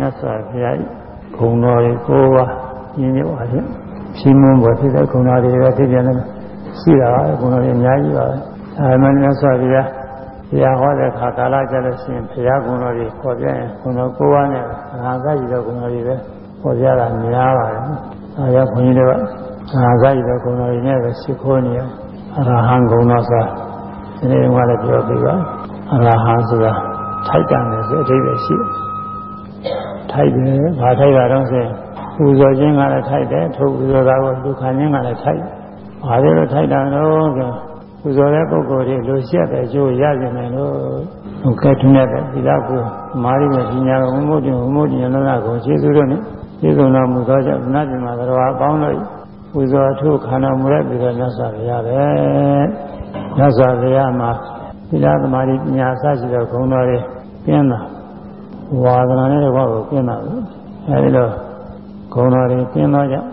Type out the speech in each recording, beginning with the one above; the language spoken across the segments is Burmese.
မြတ်စွာဘုရားဂုဏ်တော်ကိုပါညင်းညပါဖြင့်ဖြီးမွန်းပေါ်ဖြစ်တဲ့ဂုဏ်တော်တွေပဲဖြစ်ပြန်တယ်ရှိတာပါဂုဏ်တော်တွေအများကြီးပါပဲအဲမှမြတ်စွာဘုရားဘုရားဟောတဲ့ခါကာလကြလို့ရှိရင်ဘုရားဂုဏ်တော်တွေပေါ်ပြရင်ဂုဏ်တော်ကိုပါနဲ့ငါကကြည့်တော့ဂုဏ်တော်တွေပဲပေါ်ပြတာများပါတယ်အဲဒါခွန်ကြီးတွေကငါကကြည့်တော့ဂုဏ်တော်တွေနဲ့ပဲရှိခိုးနေရအရဟံဂုဏ်တော်ဆိုဒီနေ့ကလည်းပြောပြပါအရဟံဆိုတာထိုက်တန်တယ်ဆိုအဓိပ္ပာယ်ရှိတယ် ထိုက်တယ်ဘာထိုက်တာတော့ဆိုပူဇော်ခြင်းကလည်းထိုက်တယ်ထုတ်ပူဇော်တာကိုဒုက္ခခြင်းကလည်းထိုက်ဘာလို့ထိုက်တာတော့ဆိုပူဇော်တဲ့ပုဂ္ဂိုလ်တွေလိုရှက်တဲ့အကျိုးရကြတယ်လို့ဟိုကဲထင်းတဲ့ဒီလောက်ကိုမာရိမေပညာကဝိမုဒ္ဓဝိမုဒ္ဓဉာဏကိုကျေးဇူးတော်နဲ့ကျေးဇူးတော်မူသောကြောင့်နတ်ပြည်မှာတော်ပေါင်းလို့ပူဇော်ထုခန္ဓာမူတဲ့ပြီးတော့မြတ်စွာဘုရားပဲမြတ်စွာဘုရားမှာသီလသမာဓိပညာစရှိသောဂုဏ်တော်တွေကျင်းတာ ဝါဒနာနဲ့တော့ကိုကျင်းတာပဲအဲဒီတော့ဂုဏ်တော်တွေကျင်းသောကြောင့်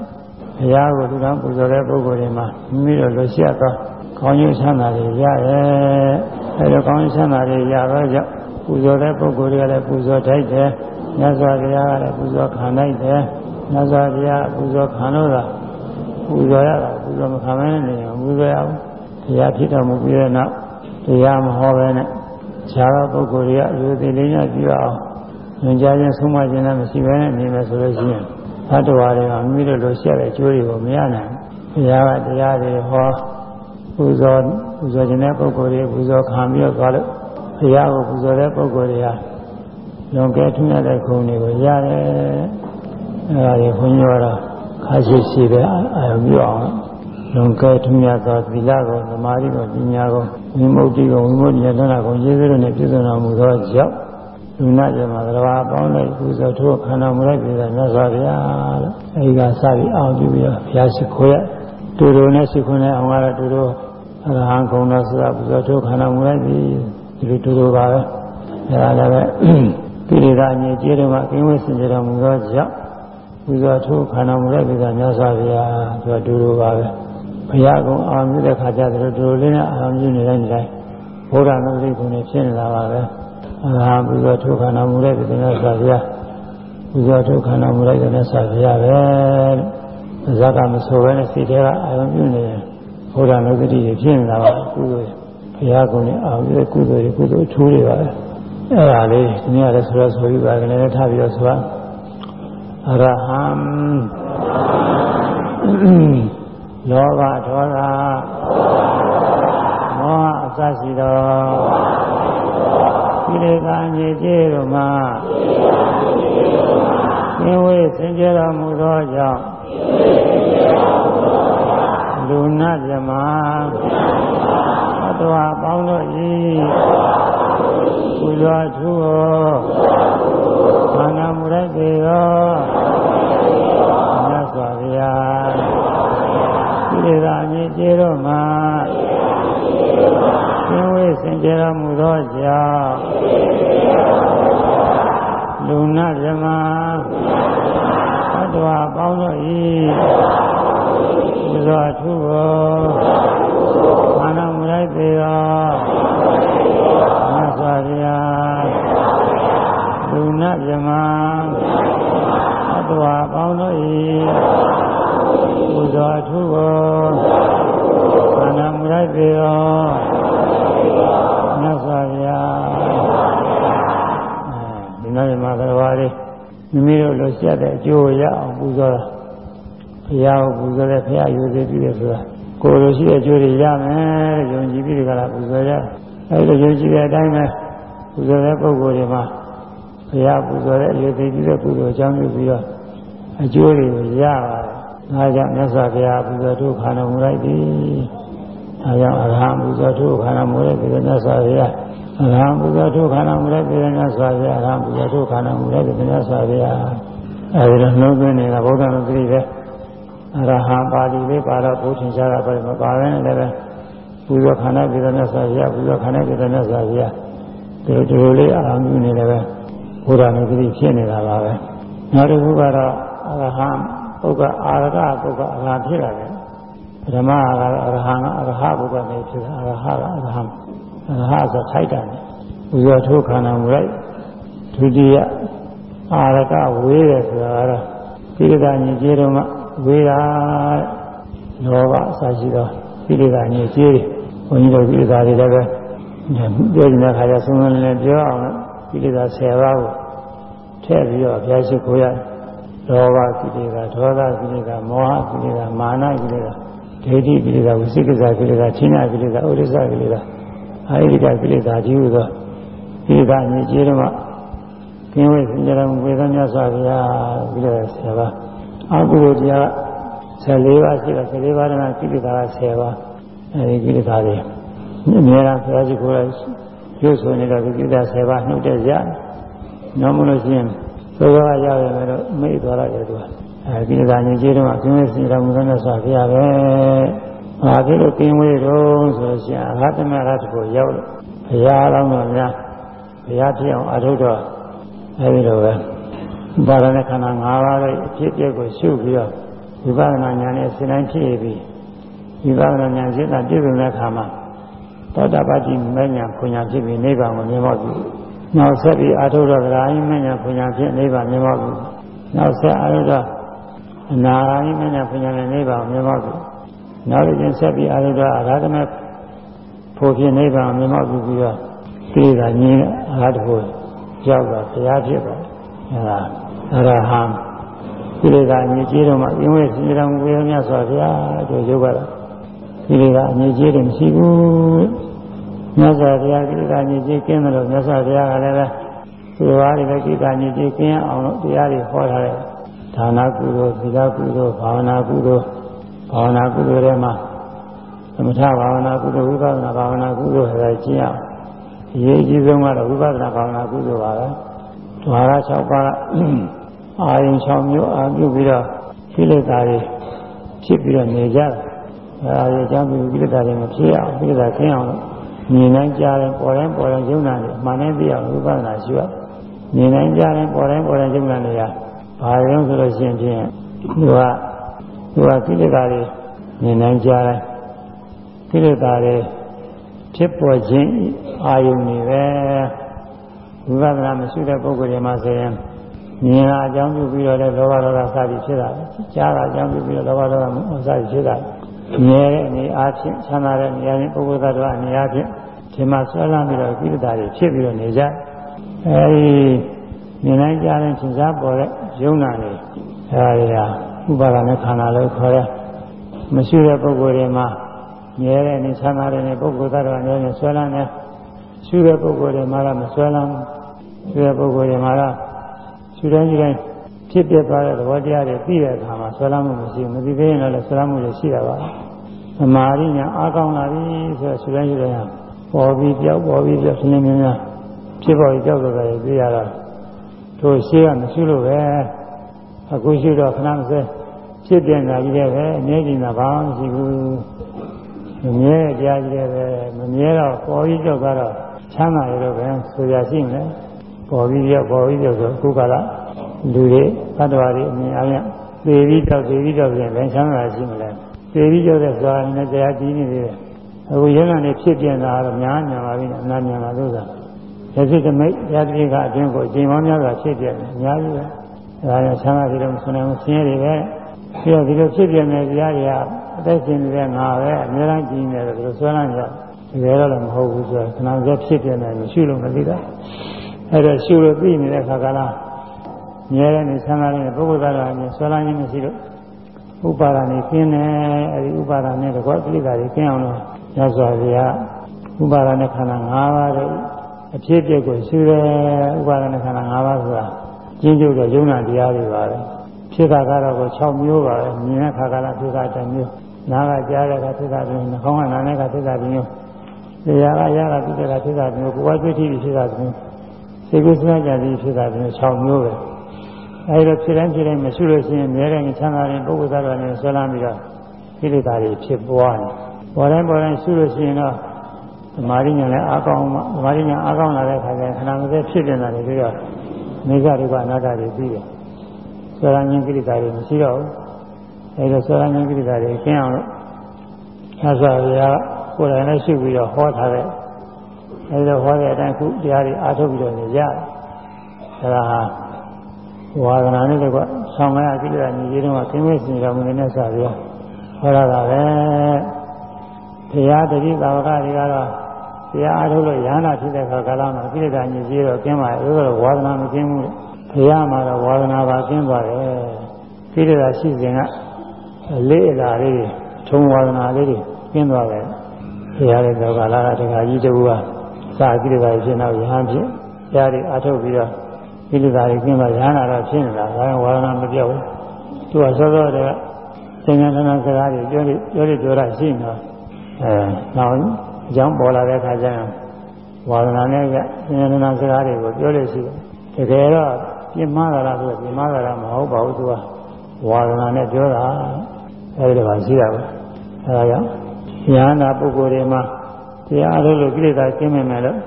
ဘုရားကိုလူတော်ပူဇော်တဲ့ပုဂ္ဂိုလ်တွေမှာမိမိတို့လိုရှိသောကောင်းကျိုးချမ်းသာတွေရတယ်အဲဒီတော့ကောင်းကျိုးချမ်းသာတွေရတော့ကြောင့်ပူဇော်တဲ့ပုဂ္ဂိုလ်တွေကလည်းပူဇော်ထိုက်တယ်မြတ်စွာဘုရားကလည်းပူဇော်ခံလိုက်တယ်မြတ်စွာဘုရားပူဇော်ခံလို့တာပူဇော်ရတာပူဇော်မခံမဲနဲ့နေပူဇော်ရအောင်တရားဖြစ်တော်မူပြီးတဲ့နောက်တရားမဟောပဲနဲ့ခြားသောပုဂ္ဂိုလ်တွေကအယူသေးလေးများပြုအောင် ညွှန်ကြားခြင်းဆုံးမခြင်းလည်းမရှိဘဲနဲ့နေမယ်ဆိုလို့ရှိရင်သတ္တဝါတွေကမိမိတို့လိုရှက်တဲ့အကျိုးတွေကိုမရနိုင်ဘူး။ဘုရားကတရားတွေဟောပူဇော်ပူဇော်ခြင်းတဲ့ပုဂ္ဂိုလ်တွေပူဇော်ခံပြီးတော့သွားလို့ဘုရားကိုပူဇော်တဲ့ပုဂ္ဂိုလ်တွေဟာလွန်ကဲထူးရတဲ့ခုံတွေကိုရတယ်။အဲဒါကိုခွန်ကြီးကတော့ခါရှိရှိပဲအာရုံပြုအောင်လွန်ကဲထူးရသောသီလကိုသမာဓိကိုပညာကိုဝိမု ക്തി ကိုဝိမု ക്തി ဉာဏ်ကိုကျေးဇူးတော်နဲ့ပြည့်စုံတော်မူသောကြောင့် လူနာကျမှာသဘာပေါင်းလိုက်ပူဇော်ထိုးခန္ဓာမူလိုက်ပြည်သာမြတ်စွာဘုရားလို့အဲဒီကစပြီးအောင်ပြုပြီးတော့ဘုရားရှိခိုးရတူတူနဲ့ရှိခိုးနေအောင်ကတော့တူတူအရဟံခုံတော်ဆိုတာပူဇော်ထိုးခန္ဓာမူလိုက်ပြီးဒီလိုတူတူပါပဲအဲဒါလည်းပဲကိရိတာအငြိကျေးတော်မှာအင်းဝိစင်ကြတော်မူသောကြောင့်ပူဇော်ထိုးခန္ဓာမူလိုက်ပြည်သာမြတ်စွာဘုရားဆိုတာတူတူပါပဲဘုရားကုံအောင်ပြုတဲ့ခါကျတော့တူတူလေးနဲ့အောင်ပြုနေတိုင်းတိုင်းဘုရားနုတိကုံနဲ့ဖြစ်နေတာပါပဲ အရဟံပူဇော်ထုတ်ခန္ဓာမူတဲ့ဒီနေ့ဆာဘုရားပူဇော်ထုတ်ခန္ဓာမူတဲ့ဒီနေ့ဆာဘုရားပဲဇာကမဆိုဘဲနဲ့စိတ်ထဲကအာရုံပြုနေတယ်ဘုရားနုဂတိဖြစ်နေတာပါကုသိုလ်ဘုရားကုံနဲ့အာရုံပြုတဲ့ကုသိုလ်တွေကုသိုလ်အထူးတွေပါပဲအဲ့ဒါလေးဒီနေ့လည်းဆိုတော့ဆိုပြီးပါကလည်းထားပြီးတော့ဆိုရအရဟံလောဘဒေါသမောဟအစရှိသော ကိလေသာညစ်ကြေးတို့မှာသင်ဝေစင်ကြတော်မူသောကြောင့်လူနာမြမအတဝပေါင်းတို့ဤပူဇော်ထူသောဘာနာမူရတေရောမြတ်စွာဘုရားကိလေသာညစ်ကြေးတို့မှာသင်ဝေစင်ကြတော်မူသောကြောင့်လူနာဇမသတ္တဝါပေါင်းတို့ဤဘုရားထုကိုအာနမလိုက်ပေရောမြတ်စွာဘုရားလူနာဇမ သတ္တဝါပေါင်းတို့ဤဘုရားထုကိုအာနမလိုက်ပေရောမြတ်စွာဘုရားဒီနေ့မှာကဘာလေးမိမိတို့လိုရှက်တဲ့အကျိုးရအောင်ပူဇော်တာဘုရားကိုပူဇော်တဲ့ဘုရားယူသေးပြီလေဆိုတာကိုယ်လိုရှိတဲ့အကျိုးတွေရမယ်ယုံကြည်ပြီးကြလားပူဇော်ရအဲဒီလိုယုံကြည်တဲ့အတိုင်းပဲပူဇော်တဲ့ပုဂ္ဂိုလ်တွေမှာ ဘုရားပူဇော်တဲ့အယူသေးပြီးတဲ့ကုသိုလ်အကြောင်းပြုပြီးတော့အကျိုးတွေကိုရပါတယ်ဒါကြောင့်မြတ်စွာဘုရားပူဇော်ထုတ်ခါတော်မူလိုက်သည်အဲကြောင့်အရဟံပူဇော်ထုခန္ဓာမူတဲ့ပြေမြတ်စွာဘုရားအရဟံပူဇော်ထုခန္ဓာမူတဲ့ပြေမြတ်စွာဘုရားအရဟံပူဇော်ထုခန္ဓာမူတဲ့ပြေမြတ်စွာဘုရားအဲဒီတော့နှုတ်သွင်းနေတာဘုရားတော်သတိပဲအရဟံပါဠိလေးပါတော့ဘုထင်ရှားတာပဲမပါဘဲနဲ့လည်းပဲပူဇော်ခန္ဓာပြေမြတ်စွာဘုရားပူဇော်ခန္ဓာပြေမြတ်စွာဘုရားဒီလိုလေးအာရုံပြုနေတယ်ပဲ ဘုရားတော်သတိဖြစ်နေတာပါပဲနောက်တစ်ခုကတော့အရဟံပုဂ္ဂအာရကပုဂ္ဂအရဟံဖြစ်လာတယ်ဓမ္မကတော့အရဟံကအရဟဘုရားနဲ့ဖြစ်တာအရဟကအရဟံအရဟဆိုထိုက်တာနဲ့ဥဇောထိုးခန္ဓာမူလိုက်ဒုတိယအာရကဝေးတယ်ဆိုတာကတော့ကိလေသာညစ်ကြေးတော့မှဝေးတာလောဘအစရှိသောကိလေသာညစ်ကြေးတွေဘုန်းကြီးတို့ကိလေသာတွေလည်းပဲပြောနေတဲ့ခါကျဆုံးဆုံးလည်းပြောအောင် ကိလေသာ10ပါးကိုထည့်ပြီးတော့ဘုရားရှိခိုးရတယ်လောဘကိလေသာဒေါသကိလေသာမောဟကိလေသာမာနကိလေသာဒိဋ္ဌိကိလေသာဝိသိကိစ္စကိလေသာဌိနကိလေသာဥဒိစ္စကိလေသာအာရိကကိလေသာဒီဟုသောကိလေသာညစ်ကြေးတော့မှကင်းဝေးစင်ကြတော်မူပေသောမြတ်စွာဘုရားကိလေသာ10ပါးအကုသိုလ်တရား14ပါးရှိတော့14ပါးတည်းမှာကိလေသာက10ပါးအဲဒီကိလေသာတွေအများအားဘုရားရှိခိုးလို က်ရုပ်ဆိုနေတော့ကိလေသာ10ပါးနှုတ်တဲ့ကြ။နောက်မလို့ရှိရင်သောကရောက်ရင်လည်းမိတ်သွားရတယ်သူကအဲကိလေသာညစ်ကြေးတော့ကင်းဝေးစင်ကြတော်မူသောမြတ်စွာဘုရားပဲ။ဘာဖြစ်လို့ကင်းဝေးတော့ဆိုရှင်အရဟတမရတ်ကိုရောက်လို့ဘုရားတော်များဘုရားဖြစ်အောင်အထုတော်အဲဒီလိုပဲဘာသာနဲ့ခန္ဓာ၅ပါးရဲ့အဖြစ်အပျက်ကိုရှုပြီးတော့ဝိပဿနာဉာဏ်နဲ့စဉ်းတိုင်းဖြစ်ပြီးဝိပဿနာဉာဏ်ရှင်းတာပြည့်စုံတဲ့အခါမှာ သောတာပတိမဉ္ဇဉ်ဖွညာဖြစ်ပြီးနိဗ္ဗာန်ကိုမြင်မောက်ပြီ။နောက်ဆက်ပြီးအာထုတော်ကရာယိမဉ္ဇဉ်ဖွညာဖြစ်နိဗ္ဗာန်မြင်မောက်ပြီ။နောက်ဆက်အာထုတော်အနာရာယိမဉ္ဇဉ်ဖွညာနဲ့နိဗ္ဗာန်မြင်မောက်ပြီ။နောက်တစ်ချိန်ဆက်ပြီးအာထုတော်အရာဓမဖို့ဖြစ်နိဗ္ဗာန်မြင်မောက်ပြီပြီးတော့သိတာငြင်းအရာတဖို့ရောက်တော့ဘုရားဖြစ်ပါအဲဒါအရဟံဒီလေကအမြင့်ကြီးတော့မှအင်းဝဲစီတော်မူရမြတ်စွာဘုရားတို့ရုပ်ကတော့ ဒီလေကအမြင့်ကြီးတယ်မရှိဘူးမြတ်စွာဘုရားဒီလေကအမြင့်ကြီးကျင်းတယ်လို့မြတ်စွာဘုရားကလည်းပဲသူတော်ဘာတွေပဲကိတာမြင့်ကြီးကျင်းအောင်လို့တရားတွေဟောထားတယ်ဒါနကုသိုလ်သီလကုသိုလ်ဘာဝနာကုသိုလ်ဘာဝနာကုသိုလ်တွေမှာသမထဘာဝနာကုသိုလ်ဝိပဿနာဘာဝနာကုသိုလ်ဆိုတာကျင့်အောင်အရေးကြီးဆုံးကတော့ဝိပဿနာဘာဝနာကုသိုလ်ပါပဲ။ဓဝါရ6ပါးအာယုံ6မျိုးအာပြုပြီးတော့ကိလေသာတွေဖြစ်ပြီးတော့နေကြတယ်။ အဲဒါတွေအကြောင်းပြုကိလေသာတွေမဖြစ်အောင်ကိလေသာခင်းအောင်မြင်နိုင်ကြတယ်ပေါ်တိုင်းပေါ်တိုင်းယုံနာတယ်မှန်တိုင်းသိအောင်ဝိပဿနာရှိရ။မြင်နိုင်ကြတယ်ပေါ်တိုင်းပေါ်တိုင်းယုံနာနေရ။ဘာရုံဆိုလို့ရှိရင်ဖြင့်သူကသူကကိလေသာတွေမြင်နိုင်ကြတယ်ကိလေသာတွေဖြစ်ပေါ်ခြင်းအာယုန်တွေပဲဝိပဿနာမရှိတဲ့ပုဂ္ဂိုလ်တွေမှာဆိုရင်မြင်တာအကြောင်းပြုပြီးတော့လည်းလောဘဒေါသစသည်ဖြစ်တာကြားတာအကြောင်းပြုပြီးတော့လောဘဒေါသစသည်ဖြစ်တာ မြဲတဲ့အနေအားဖြင့်ချမ်းသာတဲ့နေရာနဲ့ပုဂ္ဂိုလ်သတ္တဝါအနေအားဖြင့်ဒီမှာဆွဲလန်းပြီးတော့ကိလေသာတွေဖြစ်ပြီးတော့နေကြအဲဒီမြင်နိုင်ကြတဲ့သင်္စားပေါ်တဲ့ယုံနာတွေအဲဒီဟာဥပါဒနဲ့ခန္ဓာလို့ခေါ်တဲ့မရှိတဲ့ပုဂ္ဂိုလ်တွေမှာမြဲတဲ့နေဆန္ဒတဲ့နေပုဂ္ဂိုလ်သတ္တဝါများနဲ့ဆွဲလန်းနေရှုတဲ့ပုဂ္ဂိုလ်တွေမှာတော့မဆွဲလန်းရှုတဲ့ပုဂ္ဂိုလ်တွေမှာတော့ရှုတိုင်းရှုတိုင်း ဖြစ်ပြသွားတဲ့သဘောတရားတွေသိတဲ့အခါမှာဆွဲလန်းမှုမရှိဘူးမသိသေးရင်လည်းဆွဲလန်းမှုတွေရှိတာပါသမာဓိညာအားကောင်းလာပြီဆိုတော့ရှုတိုင်းရှုတိုင်းပေါ်ပြီးပြောက်ပေါ်ပြီးပြောက်ဆင်းနေများများဖြစ်ပေါ်ပြီးကြောက်ကြတယ်သိရတော့တို့ရှိကမရှိလို့ပဲအခုရှိတော့ခဏမစဲဖြစ်ပြန်တာကြီးတဲ့ပဲအမြဲတမ်းဘာမှမရှိဘူးမမြဲကြားကြီးတယ်ပဲမမြဲတော့ပေါ်ပြီးကြောက်ကတော့ချမ်းသာရတော့ပဲဆိုရရှိမယ်ပေါ်ပြီးကြောက်ပေါ်ပြီးကြောက်ဆိုအခုကလာ လူတွေသတ္တဝါတွေအမြင်အားဖြင့်သေပြီးကြောက်သေပြီးကြောက်ရင်လည်းချမ်းသာရှိမလဲသေပြီးကြောက်တဲ့ဆိုတာနဲ့တရားကြီးနေသေးတယ်အခုရဟန်းတွေဖြစ်ပြနေတာတော့များညာပါပြီအနာညာပါလို့ဆိုတာရစိတမိတ်ရတိကအတင်းကိုအချိန်ပေါင်းများစွာဖြစ်ပြတယ်အများကြီးပဲဒါကြောင့်ချမ်းသာပြီးတော့ဆွနေမဆင်းရဲတွေပဲပြီးတော့ဒီလိုဖြစ်ပြနေတရားတွေကအသက်ရှင်နေတဲ့ငါပဲအများအားကြီးနေတယ်လို့ဆွဲလန်းကြတကယ်တော့လည်းမဟုတ်ဘူးဆိုတော့ခဏကျဖြစ်ပြနေမရှိလို့မသိတာအဲ့တော့ရှုလို့သိနေတဲ့ခါကလား မြဲတဲ့နေဆန္ဒနဲ့ပုဂ္ဂိုလ်သားတော်နဲ့ဆွဲလန်းခြင်းမရှိလို့ဥပါဒာနေကျင်းတယ်အဲ့ဒီဥပါဒာနဲ့တကွပြိတ္တာတွေကျင်းအောင်လို့ရသော်ဘုရားဥပါဒာနဲ့ခန္ဓာ၅ပါးတွေအဖြစ်အပျက်ကိုရှုတယ်ဥပါဒာနဲ့ခန္ဓာ၅ပါးဆိုတာကျင်းကျုပ်တဲ့ယုံနာတရားတွေပါပဲဖြစ်တာကတော့ကို6မျိုးပါပဲမြင်တဲ့ခါကလာဖြစ်တာတစ်မျိုးနားကကြားတဲ့ကဖြစ်တာတစ်မျိုးနှာခေါင်းကနားတဲ့ကဖြစ်တာတစ်မျိုးတရားကရတာဖြစ်တဲ့ကဖြစ်တာတစ်မျိုးကိုယ်ဝိသိတိဖြစ်တာတစ်မျိုးစေကုသနာကြတိဖြစ်တာတစ်မျိုး6မျိုးပဲ အဲဒီတော့ဖြစ်တိုင်းဖြစ်တိုင်းမရှိလို့ရှိရင်မြဲတဲ့ချမ်းသာတဲ့ပုဂ္ဂိုလ်သားတော်နဲ့ဆွဲလမ်းပြီးတော့ကိလေသာတွေဖြစ်ပွားတယ်ပေါ်တိုင်းပေါ်တိုင်းရှိလို့ရှိရင်တော့ဓမ္မရင်းညာလည်းအားကောင်းမှဓမ္မရင်းညာအားကောင်းလာတဲ့အခါကျရင်ခန္ဓာမစဲဖြစ်နေတာတွေပြီးတော့မိစ္ဆာဒုက္ခအနာတ္တတွေပြီးတယ်ဆွဲလန်းခြင်းကိလေသာတွေမရှိတော့ဘူးအဲဒါဆွဲလန်းခြင်းကိလေသာတွေကျင်းအောင်လို့သာသနာ့ကိုယ်တိုင်လည်းရှိပြီးတော့ဟောထားတဲ့အဲဒီတော့ဟောတဲ့အတိုင်းခုတရားတွေအားထုတ်ပြီးတော့နေရတယ်အဲဒါဟာ ဝါဒနာနဲ့တကွဆောင်းမရကိလေသာညီကြီးတော့သင်္ဝေစင်တော်မူနေတဲ့စာပြီးဟောရတာပဲတရားတတိသာဝကတွေကတော့တရားအားထုတ်လို့ရဟနာဖြစ်တဲ့ခါကာလမှာကိလေသာညီကြီးတော့ကျင်းပါရဲ့အဲဒါဝါဒနာမကျင်းဘူးဘုရားမှာတော့ဝါဒနာပါကျင်းသွားတယ်ကိလေသာရှိစဉ်ကအလေးအလာလေးတွေထုံဝါဒနာလေးတွေကျင်းသွားတယ်ဘုရားရဲ့သောကာလကတခါကြီးတူကစာကိလေသာဖြစ်တော့ယဟန်ဖြစ်တရားတွေအားထုတ်ပြီးတော့ ကိလေသာတွေကျင်းသွားရဟနာတော့ဖြစ်နေတာဒါကဝါဒနာမပြောက်ဘူးသူကစောစောတည်းကသင်္ကန်းသနာစကားတွေပြောလို့ပြောလို့ပြောတာရှိနေတော့အဲနောက်အကြောင်းပေါ်လာတဲ့အခါကျရင်ဝါဒနာနဲ့ကသင်္ကန်းသနာစကားတွေကိုပြောလို့ရှိတယ်တကယ်တော့ပြင်းမာတာလားဆိုပြင်းမာတာလားမဟုတ်ပါဘူးသူကဝါဒနာနဲ့ပြောတာအဲဒီတော့ရှိတာပဲအဲဒါကြောင့်ဉာဏ်နာပုဂ္ဂိုလ်တွေမှာတရားအထုတ်လို့ကိလေသာကျင်းမြင်မယ်လို့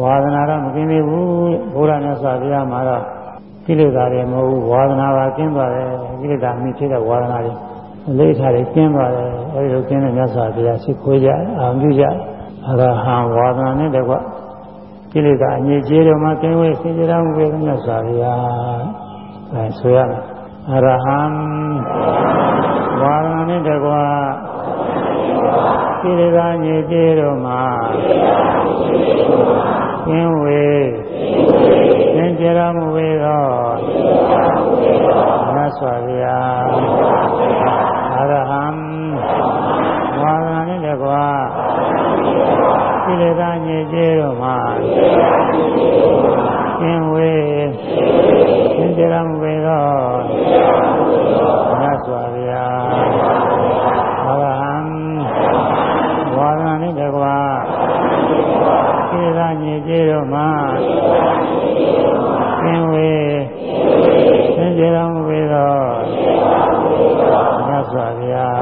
ဝါဒနာတော့မကျင်းသေးဘူးဘုရားမြတ်စွာဘုရားမှာတော့ကိလေသာတွေမဟုတ်ဘူးဝါဒနာပါကျင်းသွားတယ်ကိလေသာမိဖြစ်တဲ့ဝါဒနာတွေအလေးထားတွေကျင်းသွားတယ်အဲဒီလိုကျင်းတဲ့မြတ်စွာဘုရားရှိခိုးကြအောင်ပြုကြအရဟံဝါဒနာနဲ့တကွကိလေသာအငြိကျေတော်မှာကျင်းဝေစင်ကြတော်မူတဲ့မြတ်စွာဘုရားအဲဆိုရမယ်အရဟံဝါဒနာနဲ့တကွ ကိလေသာညစ်ကြေးတို့မှာကျင်းဝေသင်ကြရမှုဝေသောမြတ်စွာဘုရားအရဟံဝါဒနာနှင့်တကွာကိလေသာညစ်ကြေးတို့မှာကျင်းဝေသင်ကြရမှုဝေသောမြတ်စွာဘုရားအရဟံဝါဒနာနှင့်တကွာကိလေသာညစ်ကြေးတို့မှာသင်ဝေသင်ကြေတော်မူပေသောမြတ်စွာဘုရား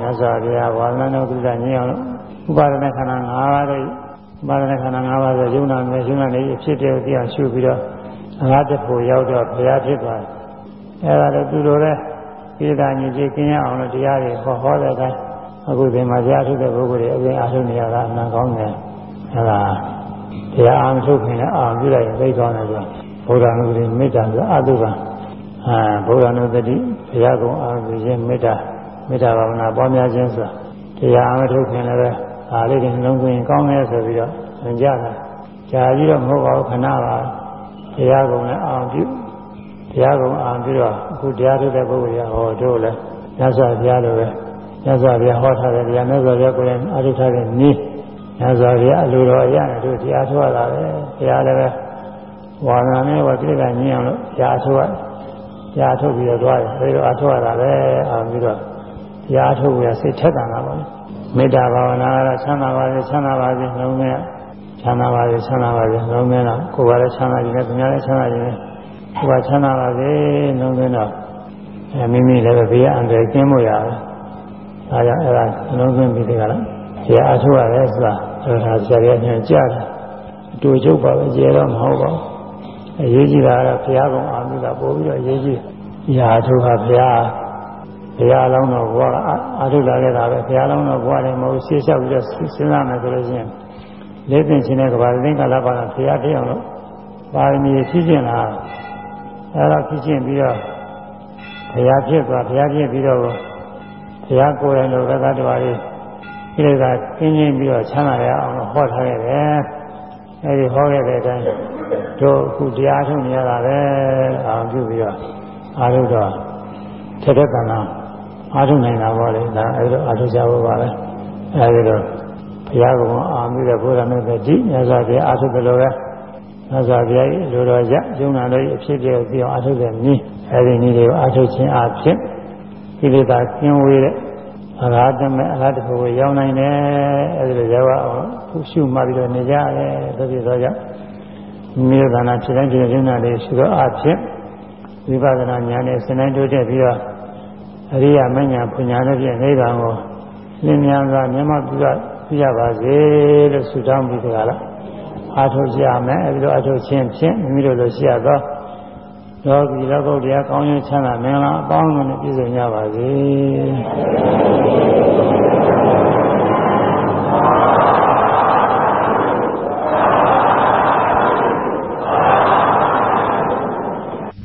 မြတ်စွာဘုရားဝါဒနာတော်ကိစ္စညင်အောင်လို့ဥပါဒနာခန္ဓာ၅ပါးတို့ဥပါဒနာခန္ဓာ၅ပါး ဆိုယုံနာမြေယုံနာနေအဖြစ်တည်းသိအောင်ရှုပြီးတော့အငါတဖို့ရောက်တော့ဘုရားဖြစ်သွားတယ်အဲဒါလည်းသူတို့လည်းကိလေသာညစ်ကြေးကျင်းရအောင်လို့တရားတွေဟောဟောတဲ့အခါအခုဒီမှာကြားထုတ်တဲ့ပုဂ္ဂိုလ်တွေအပြင်အားထုတ်နေရတာအမှန်ကောင်းတယ်အဲဒါတရားအားထုတ်ခင်လည်းအာပြုလိုက်ရင်သိကောင်းတယ်ဆိုဘုရားနုတိမေတ္တာဆိုအတုပံအာဘုရားနုတိဘုရားကုံအာပြုခြင်းမေတ္တာမေတ္တာဘာဝနာပွားများခြင်းဆိုတာတရားအားထုတ်ခင်လည်းပဲဒါလေးတွေနှလုံးသွင်းကောင်းတယ်ဆိုပြီးတော့သင်ကြတာ ကြာပြီးတော့မဟုတ်ပါဘူးခဏပါတရားကုံလည်းအာပြုတရားကုံအာပြုတော့အခုတရားထုတ်တဲ့ပုဂ္ဂိုလ်ကဟောတို့လည်းညဇာဘုရားလိုပဲညဇာဘုရားဟောထားတဲ့တရားညဇာဘုရားကိုယ်တိုင်အားထုတ်ထားတဲ့နည်းညဇာဘုရားအလိုတော်ရရင်တို့တရားထုတ်ရတာပဲတရားလည်းပဲဝါနာနဲ့ဝတိကညင်းအောင်လို့တရားထုတ်ရတရားထုတ်ပြီးတော့သွားတယ်အဲဒီတော့အားထုတ်ရတာပဲအာပြီးတော့တရားထုတ်ရစိတ်ထက်တာပါပဲမေတ္တာဘာဝနာကတော့ချမ်းသာပါစေချမ်းသာပါစေနှလုံးသွင်း ချမ်းသာပါစေချမ်းသာပါစေနှလုံးသွင်းတော့ကိုယ်ပါလည်းချမ်းသာခြင်းနဲ့သူများလည်းချမ်းသာခြင်းနဲ့ကိုယ်ပါချမ်းသာပါစေနှလုံးသွင်းတော့အဲမိမိလည်းပဲဘေးအန္တရာယ်ကျင်းဖို့ရတယ်ဒါကြောင့်အဲ့ဒါနှလုံးသွင်းပြီးဒီကလားကျေအားထုတ်ရတယ်ဆိုတာအဲ့ဒါဆရာကြီးအញ្ញကြားတယ်အတူချုပ်ပါပဲကျေတော့မဟုတ်ပါဘူးအရေးကြီးတာကတော့ဘုရားကောင်အာမိကပို့ပြီးတော့အရေးကြီးရာထုတ်ဟာဘုရားဘုရားလောင်းတော်ဘုရားအာထုလာခဲ့တာပဲဘုရားလောင်းတော်ဘုရားလည်းမဟုတ်ရှေ့လျှောက်ပြီးတော့စဉ်းစားမယ်ဆိုလို့ရှိရင် လေးသိချင်းတဲ့ကဘာသိကလာပါလားဘုရားတရားလို့ပါရမီဖြည့်ကျင်လာအဲဒါဖြည့်ကျင်ပြီးတော့ဘုရားဖြစ်သွားဘုရားဖြစ်ပြီးတော့ဘုရားကိုယ်တိုင်လိုကသတ္တဝါတွေဒီလိုကကျင်းချင်းပြီးတော့ချမ်းသာရအောင်လို့ဟောထားခဲ့တယ်အဲဒီဟောခဲ့တဲ့အတိုင်းတို့အခုတရားထုတ်နေရတာပဲအောင်ပြုပြီးတော့အားထုတ်တော့ထက်တဲ့ကံလားအားထုတ်နိုင်တာပေါ့လေဒါအဲဒီတော့အားထုတ်ကြဖို့ပါပဲအဲဒီတော့ ဘုရားကအာမိတဲ့ဘုရားနဲ့တတိမြတ်စွာဘုရားအားထုတ်တယ်လို့ပဲမြတ်စွာဘုရားရဲ့လိုတော်ရယုံနာတော်အဖြစ်ပြပြီးအောင်အားထုတ်တဲ့နည်းအဲဒီနည်းတွေကိုအားထုတ်ခြင်းအဖြစ်ကိလေသာကျင်းဝေးတဲ့အရဟတမေအရဟတဘုရားရောက်နိုင်တယ်အဲဒီလိုရောက်အောင်ခုရှုမှတ်ပြီးတော့နေကြရတယ်ဒါဖြစ်သောကြောင့်မိရဒနာဖြစ်တိုင်းဖြစ်တဲ့ဉာဏ်လေးရှုတော့အဖြစ်ဝိပဿနာဉာဏ်နဲ့စဉ်းတိုင်းတိုးတက်ပြီးတော့အရိယာမဉ္ဇဉ်ပညာနဲ့ဖြင့်နိဗ္ဗာန်ကိုလင်းမြန်စွာမျက်မှောက်ပြု ပြရပါစေလို့ဆုတောင်းပြီးကြလားအာထုတ်ကြမယ်အဲဒီလိုအာထုတ်ခြင်းဖြင့်မိမိတို့လိုရှိရသောလောကီလောကုတ္တရာကောင်းကျိုးချမ်းသာမင်္ဂလာအပေါင်းစုံနဲ့ပြည့်စုံကြပါစေ